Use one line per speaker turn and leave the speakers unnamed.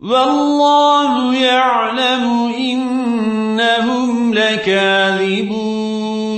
والله يعلم إنهم لكاذبون.